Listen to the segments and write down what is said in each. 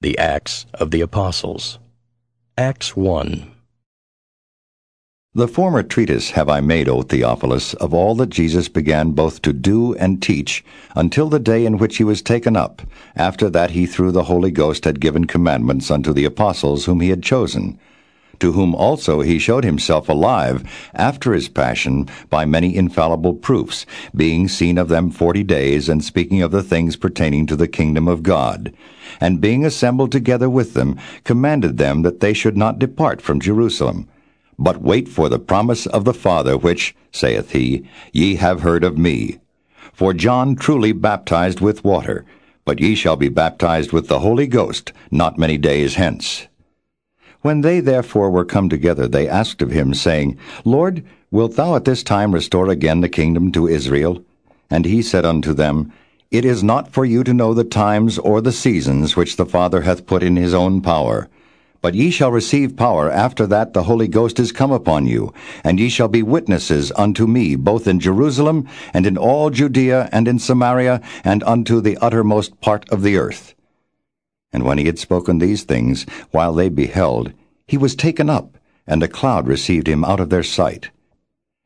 The Acts of the Apostles. Acts 1. The former treatise have I made, O Theophilus, of all that Jesus began both to do and teach, until the day in which he was taken up, after that he through the Holy Ghost had given commandments unto the apostles whom he had chosen, to whom also he showed himself alive after his passion by many infallible proofs, being seen of them forty days, and speaking of the things pertaining to the kingdom of God. And being assembled together with them, commanded them that they should not depart from Jerusalem but wait for the promise of the Father, which, saith he, ye have heard of me. For John truly baptized with water, but ye shall be baptized with the Holy Ghost not many days hence. When they therefore were come together, they asked of him, saying, Lord, wilt thou at this time restore again the kingdom to Israel? And he said unto them, It is not for you to know the times or the seasons which the Father hath put in his own power but ye shall receive power after that the Holy Ghost is come upon you, and ye shall be witnesses unto me both in Jerusalem, and in all Judea, and in Samaria, and unto the uttermost part of the earth. And when he had spoken these things, while they beheld, he was taken up, and a cloud received him out of their sight.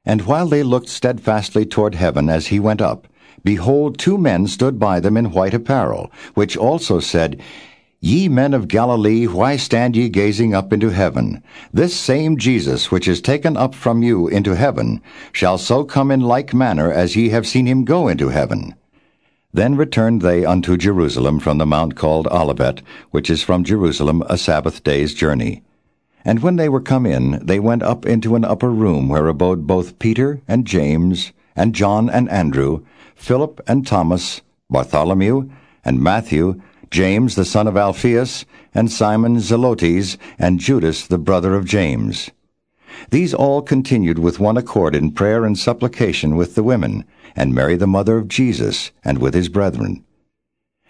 And while they looked steadfastly toward heaven as he went up, behold, two men stood by them in white apparel, which also said, Ye men of Galilee, why stand ye gazing up into heaven? This same Jesus, which is taken up from you into heaven, shall so come in like manner as ye have seen him go into heaven. Then returned they unto Jerusalem from the mount called Olivet, which is from Jerusalem a Sabbath day's journey. And when they were come in, they went up into an upper room where abode both Peter and James, and John and Andrew, Philip and Thomas, Bartholomew, and Matthew, James the son of Alphaeus, and Simon Zelotes, and Judas the brother of James. These all continued with one accord in prayer and supplication with the women, and Mary the mother of Jesus, and with his brethren.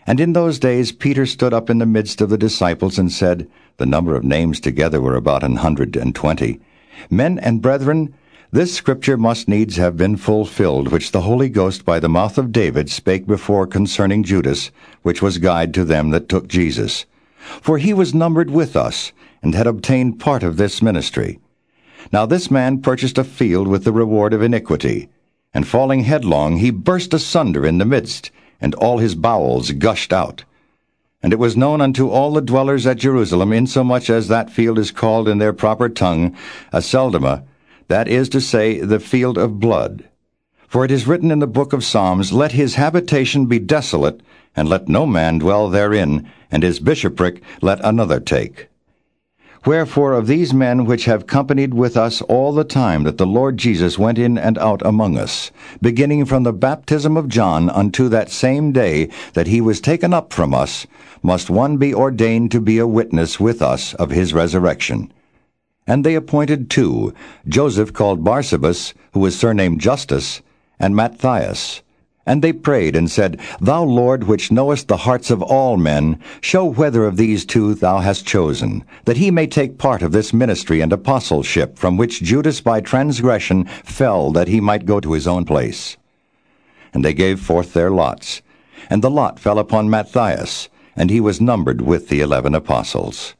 And in those days Peter stood up in the midst of the disciples and said, The number of names together were about an hundred and twenty. Men and brethren, this scripture must needs have been fulfilled, which the Holy Ghost by the mouth of David spake before concerning Judas, which was guide to them that took Jesus. For he was numbered with us, and had obtained part of this ministry. Now this man purchased a field with the reward of iniquity, and falling headlong, he burst asunder in the midst, and all his bowels gushed out. And it was known unto all the dwellers at Jerusalem, insomuch as that field is called in their proper tongue, Aceldama, that is to say, the field of blood. For it is written in the book of Psalms, Let his habitation be desolate, and let no man dwell therein, and his bishopric let another take. Wherefore of these men which have companied with us all the time that the Lord Jesus went in and out among us, beginning from the baptism of John unto that same day that he was taken up from us, must one be ordained to be a witness with us of his resurrection. And they appointed two, Joseph called Barsabas, who was surnamed Justus, and Matthias. And they prayed and said, Thou Lord, which knowest the hearts of all men, show whether of these two thou hast chosen, that he may take part of this ministry and apostleship, from which Judas by transgression fell that he might go to his own place. And they gave forth their lots. And the lot fell upon Matthias, and he was numbered with the eleven apostles.